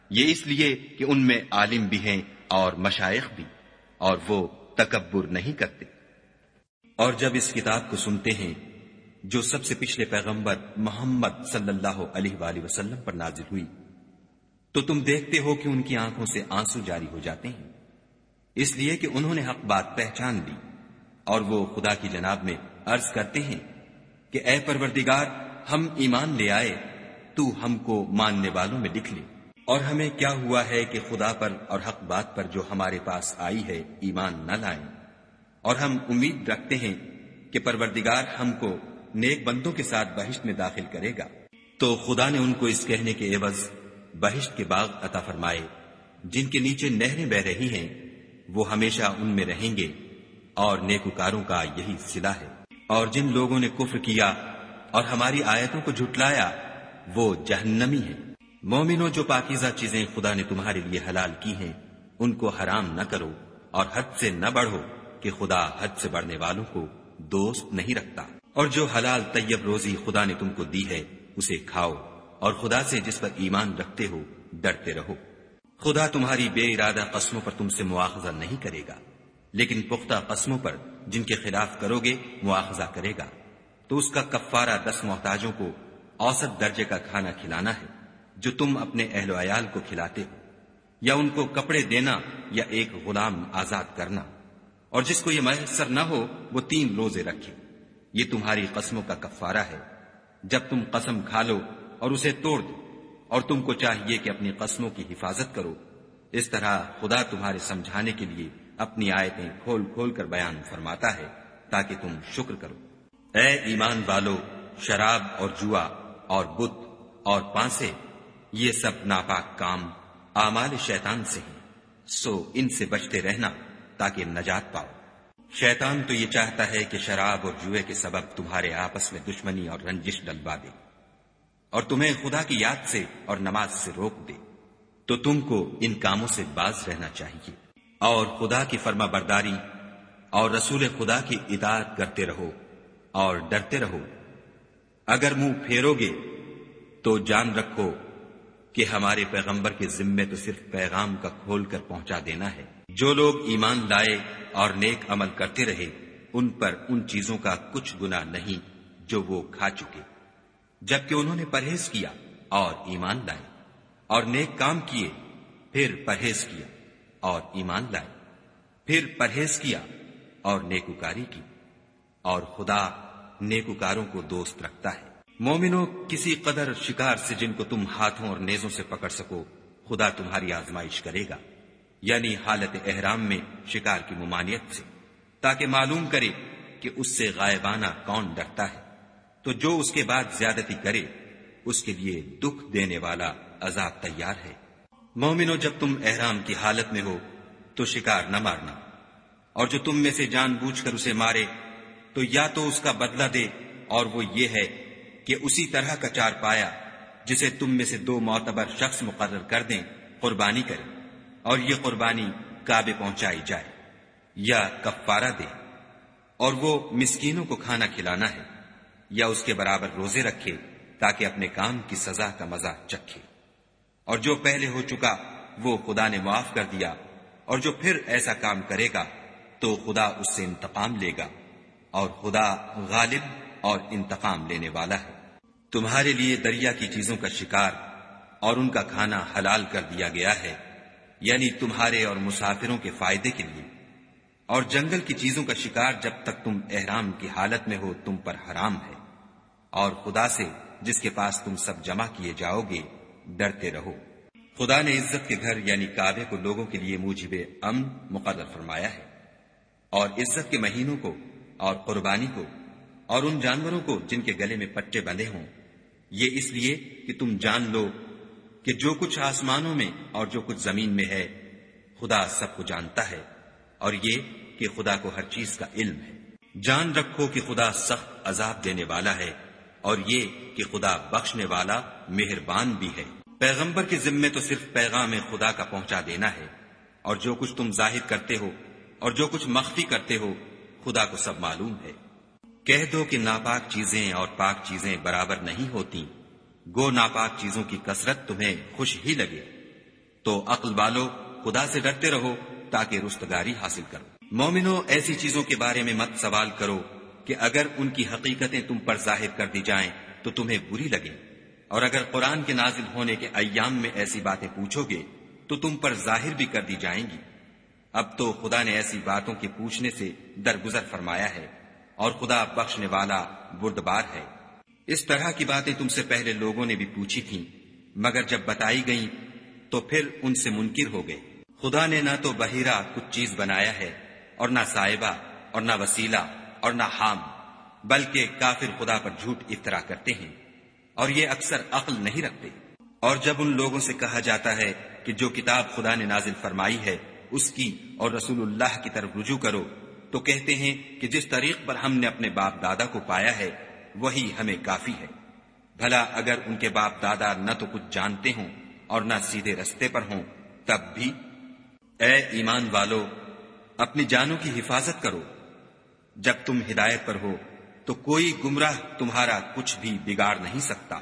یہ اس لیے کہ ان میں عالم بھی ہیں اور مشائق بھی۔ اور وہ تکبر نہیں کرتے۔ اور جب اس کتاب کو سنتے ہیں، جو سب سے پچھلے پیغمبر محمد صلی اللہ علیہ وآلہ وسلم پر نازل ہوئی، تو تم دیکھتے ہو کہ ان کی آنکھوں سے آنسو جاری ہو جاتے ہیں۔ اس لیے کہ انہوں نے حق بات پہچان لی، اور وہ خدا کی جناب میں عرض کرتے ہیں کہ اے پروردگار، ہم ایمان لے آئے، تو ہم کو ماننے والوں میں لکھ لے۔ اور ہمیں کیا ہوا ہے کہ خدا پر اور حق بات پر جو ہمارے پاس آئی ہے ایمان نہ لائیں؟ اور ہم امید رکھتے ہیں کہ پروردگار ہم کو نیک بندوں کے ساتھ بہشت میں داخل کرے گا۔ تو خدا نے ان کو اس کہنے کے عوض بہشت کے باغ عطا فرمائے۔ جن کے نیچے نہریں بہ رہی ہیں، وہ ہمیشہ ان میں رہیں گے۔ اور نیکوکاروں کا یہی سلا ہے۔ اور جن لوگوں نے کفر کیا اور ہماری آیتوں کو جھٹلایا، وہ جہنمی ہے مومنوں جو پاکیزہ چیزیں خدا نے تمہارے لیے حلال کی ہیں، ان کو حرام نہ کرو اور حد سے نہ بڑھو کہ خدا حد سے بڑھنے والوں کو دوست نہیں رکھتا۔ اور جو حلال طیب روزی خدا نے تم کو دی ہے، اسے کھاؤ اور خدا سے جس پر ایمان رکھتے ہو، ڈرتے رہو۔ خدا تمہاری بے ارادہ قسموں پر تم سے مواخذہ نہیں کرے گا، لیکن پختہ قسموں پر جن کے خلاف کرو گے، مواخذہ کرے گا۔ تو اس کا کفارہ دس محتاجوں کو اوسط درجے کا کھانا کھلانا ہے۔ جو تم اپنے اہل و عیال کو کھلاتے ہو، یا ان کو کپڑے دینا یا ایک غلام آزاد کرنا۔ اور جس کو یہ میسر نہ ہو، وہ تین روزے رکھے۔ یہ تمہاری قسموں کا کفارہ ہے۔ جب تم قسم کھا لو اور اسے توڑ دو، اور تم کو چاہیے کہ اپنی قسموں کی حفاظت کرو، اس طرح خدا تمہارے سمجھانے کے لیے اپنی آیتیں کھول کھول کر بیان فرماتا ہے، تاکہ تم شکر کرو۔ اے ایمان والو، شراب اور جوا اور بت اور پانسے یہ سب ناپاک کام آمال شیطان سے ہیں۔ سو ان سے بچتے رہنا تاکہ نجات پاؤ۔ شیطان تو یہ چاہتا ہے کہ شراب اور جوئے کے سبب تمہارے آپس میں دشمنی اور رنجش ڈلوا دے۔ اور تمہیں خدا کی یاد سے اور نماز سے روک دے۔ تو تم کو ان کاموں سے باز رہنا چاہیے۔ اور خدا کی فرما برداری اور رسول خدا کی اطاعت کرتے رہو اور ڈرتے رہو۔ اگر منہ پھیرو گے تو جان رکھو کہ ہمارے پیغمبر کے ذمے تو صرف پیغام کا کھول کر پہنچا دینا ہے۔ جو لوگ ایمان لائے اور نیک عمل کرتے رہے، ان پر ان چیزوں کا کچھ گنا نہیں جو وہ کھا چکے۔ جبکہ انہوں نے پرہیز کیا اور ایمان لائے اور نیک کام کیے، پھر پرہیز کیا اور ایمان لائے۔ پھر پرہیز کیا اور نیکوکاری کی اور خدا نیکوکاروں کو دوست رکھتا ہے۔ مومنو، کسی قدر شکار سے جن کو تم ہاتھوں اور نیزوں سے پکڑ سکو، خدا تمہاری آزمائش کرے گا۔ یعنی حالت احرام میں شکار کی ممانعت سے۔ تاکہ معلوم کرے کہ اس سے غائبانہ کون ڈرتا ہے۔ تو جو اس کے بعد زیادتی کرے، اس کے لیے دکھ دینے والا عذاب تیار ہے۔ مومنو، جب تم احرام کی حالت میں ہو، تو شکار نہ مارنا۔ اور جو تم میں سے جان بوجھ کر اسے مارے، تو یا تو اس کا بدلہ دے اور وہ یہ ہے کہ اسی طرح کا چار پایا، جسے تم میں سے دو معتبر شخص مقرر کر دیں، قربانی کرے اور یہ قربانی کعبے پہنچائی جائے، یا کفارہ دے۔ اور وہ مسکینوں کو کھانا کھلانا ہے، یا اس کے برابر روزے رکھے تاکہ اپنے کام کی سزا کا مزہ چکھے۔ اور جو پہلے ہو چکا، وہ خدا نے معاف کر دیا۔ اور جو پھر ایسا کام کرے گا، تو خدا اس سے انتقام لے گا۔ اور خدا غالب اور انتقام لینے والا ہے۔ تمہارے لیے دریا کی چیزوں کا شکار اور ان کا کھانا حلال کر دیا گیا ہے یعنی تمہارے اور مسافروں کے فائدے کے لیے۔ اور جنگل کی چیزوں کا شکار جب تک تم احرام کی حالت میں ہو، تم پر حرام ہے۔ اور خدا سے جس کے پاس تم سب جمع کیے جاؤ گے، ڈرتے رہو۔ خدا نے عزت کے گھر یعنی کعبے کو لوگوں کے لیے موجب امن مقرر فرمایا ہے۔ اور عزت کے مہینوں کو اور قربانی کو اور ان جانوروں کو جن کے گلے میں پٹے بندے ہوں یہ اس لیے کہ تم جان لو کہ جو کچھ آسمانوں میں اور جو کچھ زمین میں ہے، خدا سب کو جانتا ہے، اور یہ کہ خدا کو ہر چیز کا علم ہے۔ جان رکھو کہ خدا سخت عذاب دینے والا ہے، اور یہ کہ خدا بخشنے والا مہربان بھی ہے۔ پیغمبر کے ذمے تو صرف پیغام خدا کا پہنچا دینا ہے، اور جو کچھ تم ظاہر کرتے ہو اور جو کچھ مخفی کرتے ہو، خدا کو سب معلوم ہے۔ کہہ دو کہ ناپاک چیزیں اور پاک چیزیں برابر نہیں ہوتی۔ گو ناپاک چیزوں کی کثرت تمہیں خوش ہی لگے۔ تو عقل والو، خدا سے ڈرتے رہو تاکہ رستگاری حاصل کرو۔ مومنو، ایسی چیزوں کے بارے میں مت سوال کرو کہ اگر ان کی حقیقتیں تم پر ظاہر کر دی جائیں تو تمہیں بری لگے اور اگر قرآن کے نازل ہونے کے ایام میں ایسی باتیں پوچھو گے تو تم پر ظاہر بھی کر دی جائیں گی۔ اب تو خدا نے ایسی باتوں کے پوچھنے سے درگزر فرمایا ہے۔ اور خدا بخشنے والا بردبار ہے۔ اس طرح کی باتیں تم سے پہلے لوگوں نے بھی پوچھی تھیں، مگر جب بتائی گئیں تو پھر ان سے منکر ہو گئے۔ خدا نے نہ تو بحیرہ کچھ چیز بنایا ہے، اور نہ صاحبہ، اور نہ وسیلہ، اور نہ حام، بلکہ کافر خدا پر جھوٹ افطرا کرتے ہیں، اور یہ اکثر عقل نہیں رکھتے۔ اور جب ان لوگوں سے کہا جاتا ہے کہ جو کتاب خدا نے نازل فرمائی ہے، اس کی اور رسول اللہ کی طرف رجوع کرو تو کہتے ہیں کہ جس طریق پر ہم نے اپنے باپ دادا کو پایا ہے، وہی ہمیں کافی ہے۔ بھلا اگر ان کے باپ دادا نہ تو کچھ جانتے ہوں اور نہ سیدھے رستے پر ہوں، تب بھی۔ اے ایمان والو، اپنی جانوں کی حفاظت کرو۔ جب تم ہدایت پر ہو، تو کوئی گمراہ تمہارا کچھ بھی بگاڑ نہیں سکتا۔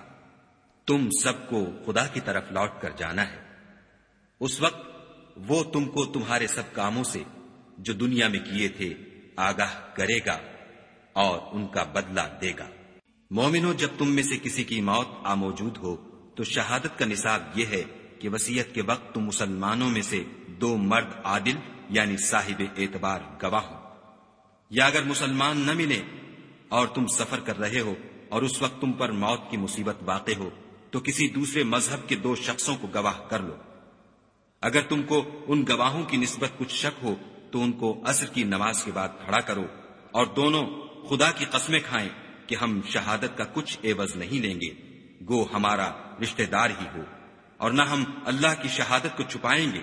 تم سب کو خدا کی طرف لوٹ کر جانا ہے۔ اس وقت وہ تم کو تمہارے سب کاموں سے جو دنیا میں کیے تھے، آگاہ کرے گا اور ان کا بدلہ دے گا۔ مومنو، جب تم میں سے کسی کی موت آ موجود ہو، تو شہادت کا نصاب یہ ہے کہ وسیعت کے وقت تم مسلمانوں میں سے دو مرد عادل یعنی صاحب اعتبار گواہ ہو۔ یا اگر مسلمان نہ ملے اور تم سفر کر رہے ہو اور اس وقت تم پر موت کی مصیبت واقع ہو، تو کسی دوسرے مذہب کے دو شخصوں کو گواہ کر لو۔ اگر تم کو ان گواہوں کی نسبت کچھ شک ہو تو ان کو عصر کی نماز کے بعد کھڑا کرو اور دونوں خدا کی قسمیں کھائیں کہ ہم شہادت کا کچھ عوض نہیں لیں گے۔ گو ہمارا رشتہ دار ہی ہو اور نہ ہم اللہ کی شہادت کو چھپائیں گے۔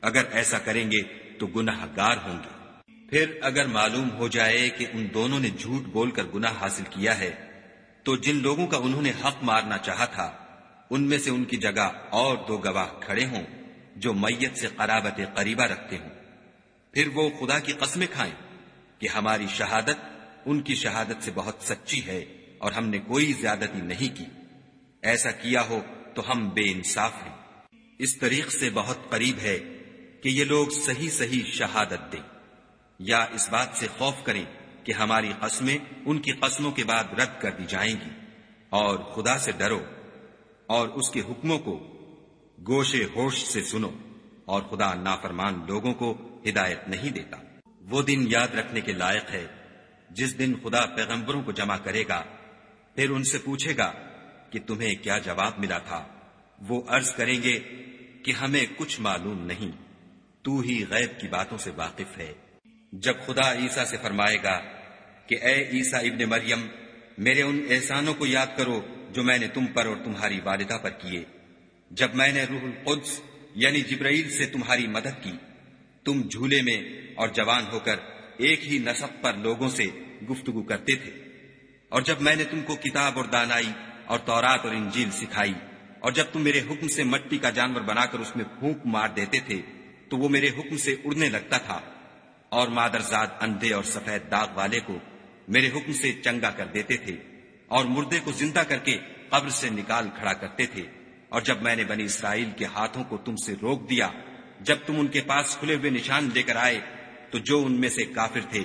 اگر ایسا کریں گے تو گناہ گار ہوں گے۔ پھر اگر معلوم ہو جائے کہ ان دونوں نے جھوٹ بول کر گناہ حاصل کیا ہے، تو جن لوگوں کا انہوں نے حق مارنا چاہا تھا، ان میں سے ان کی جگہ اور دو گواہ کھڑے ہوں جو میت سے قرابت قریبہ رکھتے ہوں۔ پھر وہ خدا کی قسمیں کھائیں کہ ہماری شہادت ان کی شہادت سے بہت سچی ہے اور ہم نے کوئی زیادتی نہیں کی۔ ایسا کیا ہو تو ہم بے انصاف ہیں۔ اس طریق سے بہت قریب ہے کہ یہ لوگ صحیح صحیح شہادت دیں۔ یا اس بات سے خوف کریں کہ ہماری قسمیں ان کی قسموں کے بعد رد کر دی جائیں گی۔ اور خدا سے ڈرو اور اس کے حکموں کو گوشے ہوش سے سنو اور خدا نافرمان لوگوں کو ہدایت نہیں دیتا۔ وہ دن یاد رکھنے کے لائق ہے۔ جس دن خدا پیغمبروں کو جمع کرے گا، پھر ان سے پوچھے گا کہ تمہیں کیا جواب ملا تھا۔ وہ عرض کریں گے کہ ہمیں کچھ معلوم نہیں۔ تو ہی غیب کی باتوں سے واقف ہے۔ جب خدا عیسیٰ سے فرمائے گا کہ اے عیسیٰ ابن مریم، میرے ان احسانوں کو یاد کرو جو میں نے تم پر اور تمہاری والدہ پر کیے۔ جب میں نے روح القدس یعنی جبرائیل سے تمہاری مدد کی تم جھولے میں اور جوان ہو کر ایک ہی نصب پر لوگوں سے گفتگو کرتے تھے۔ اور جب میں نے تم کو کتاب اور دانائی اور تورات اور انجیل سکھائی، اور جب تم میرے حکم سے مٹی کا جانور بنا کر اس میں پھونک مار دیتے تھے، تو وہ میرے حکم سے اڑنے لگتا تھا۔ اور مادرزاد اندھے اور سفید داغ والے کو میرے حکم سے چنگا کر دیتے تھے، اور مردے کو زندہ کر کے قبر سے نکال کھڑا کرتے تھے۔ اور جب میں نے بنی اسرائیل کے ہاتھوں کو تم سے روک دیا جب تم ان کے پاس کھلے ہوئے نشان لے کر آئے، تو جو ان میں سے کافر تھے،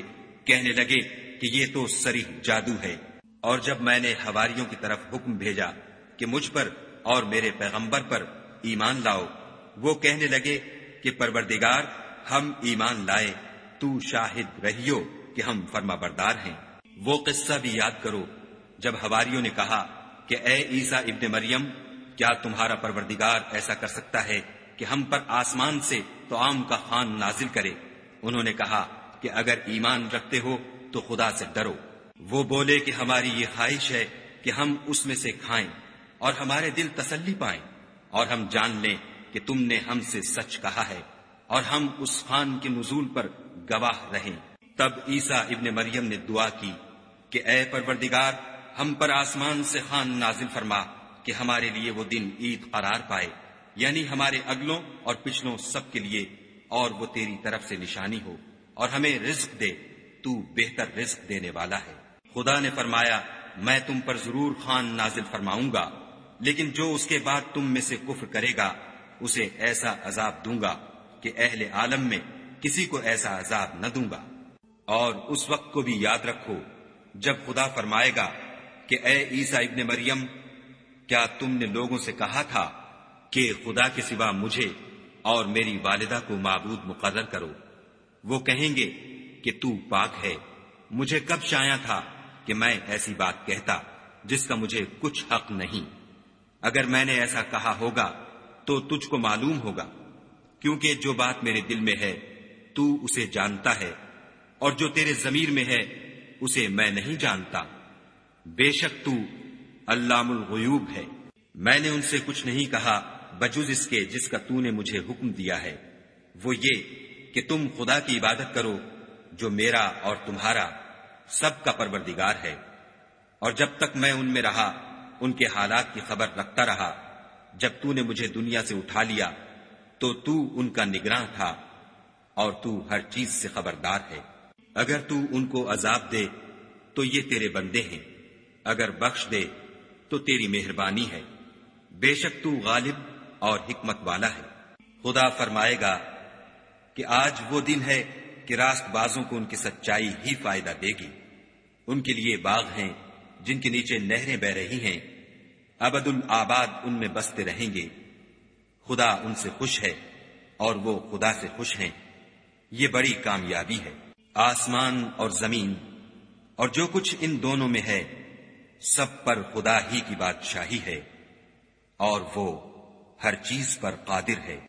کہنے لگے کہ یہ تو سری جادو ہے۔ اور جب میں نے ہواریوں کی طرف حکم بھیجا کہ مجھ پر اور میرے پیغمبر پر ایمان لاؤ، وہ کہنے لگے کہ پروردگار، ہم ایمان لائے، تو شاہد رہیو کہ ہم فرما بردار ہیں۔ وہ قصہ بھی یاد کرو، جب ہواریوں نے کہا کہ اے عیسا ابن مریم، کیا تمہارا پروردگار ایسا کر سکتا ہے کہ ہم پر آسمان سے تو آم کا خان نازل کرے۔ انہوں نے کہا کہ اگر ایمان رکھتے ہو تو خدا سے ڈرو۔ وہ بولے کہ ہماری یہ خواہش ہے کہ ہم اس میں سے کھائیں اور ہمارے دل تسلی پائیں اور ہم جان لیں کہ تم نے ہم سے سچ کہا ہے اور ہم اس خان کے نزول پر گواہ رہیں۔ تب عیسا ابن مریم نے دعا کی کہ اے پروردگار، ہم پر آسمان سے خان نازل فرما کہ ہمارے لیے وہ دن عید قرار پائے۔ یعنی ہمارے اگلوں اور پچھلوں سب کے لیے، اور وہ تیری طرف سے نشانی ہو، اور ہمیں رزق دے، تو بہتر رزق دینے والا ہے۔ خدا نے فرمایا، میں تم پر ضرور خان نازل فرماؤں گا، لیکن جو اس کے بعد تم میں سے کفر کرے گا، اسے ایسا عذاب دوں گا کہ اہل عالم میں کسی کو ایسا عذاب نہ دوں گا۔ اور اس وقت کو بھی یاد رکھو، جب خدا فرمائے گا کہ اے عیسا ابن مریم، کیا تم نے لوگوں سے کہا تھا کہ خدا کے سوا مجھے اور میری والدہ کو معبود مقرر کرو۔ وہ کہیں گے کہ تو پاک ہے۔ مجھے کب شایا تھا کہ میں ایسی بات کہتا جس کا مجھے کچھ حق نہیں۔ اگر میں نے ایسا کہا ہوگا تو تجھ کو معلوم ہوگا، کیونکہ جو بات میرے دل میں ہے، تو اسے جانتا ہے، اور جو تیرے ضمیر میں ہے، اسے میں نہیں جانتا۔ بے شک تو علام الغیوب ہے۔ میں نے ان سے کچھ نہیں کہا بجز اس کے جس کا تو نے مجھے حکم دیا ہے، وہ یہ کہ تم خدا کی عبادت کرو جو میرا اور تمہارا سب کا پروردگار ہے۔ اور جب تک میں ان میں رہا، ان کے حالات کی خبر رکھتا رہا، جب تو نے مجھے دنیا سے اٹھا لیا، تو تو ان کا نگراں تھا اور تو ہر چیز سے خبردار ہے۔ اگر تو ان کو عذاب دے، تو یہ تیرے بندے ہیں۔ اگر بخش دے، تو تیری مہربانی ہے۔ بے شک تو غالب اور حکمت والا ہے۔ خدا فرمائے گا کہ آج وہ دن ہے کہ راست بازوں کو ان کی سچائی ہی فائدہ دے گی۔ ان کے لیے باغ ہیں جن کے نیچے نہریں بہ رہی ہیں۔ ابد الآباد ان میں بستے رہیں گے۔ خدا ان سے خوش ہے اور وہ خدا سے خوش ہیں۔ یہ بڑی کامیابی ہے۔ آسمان اور زمین اور جو کچھ ان دونوں میں ہے، سب پر خدا ہی کی بادشاہی ہے اور وہ ہر چیز پر قادر ہے۔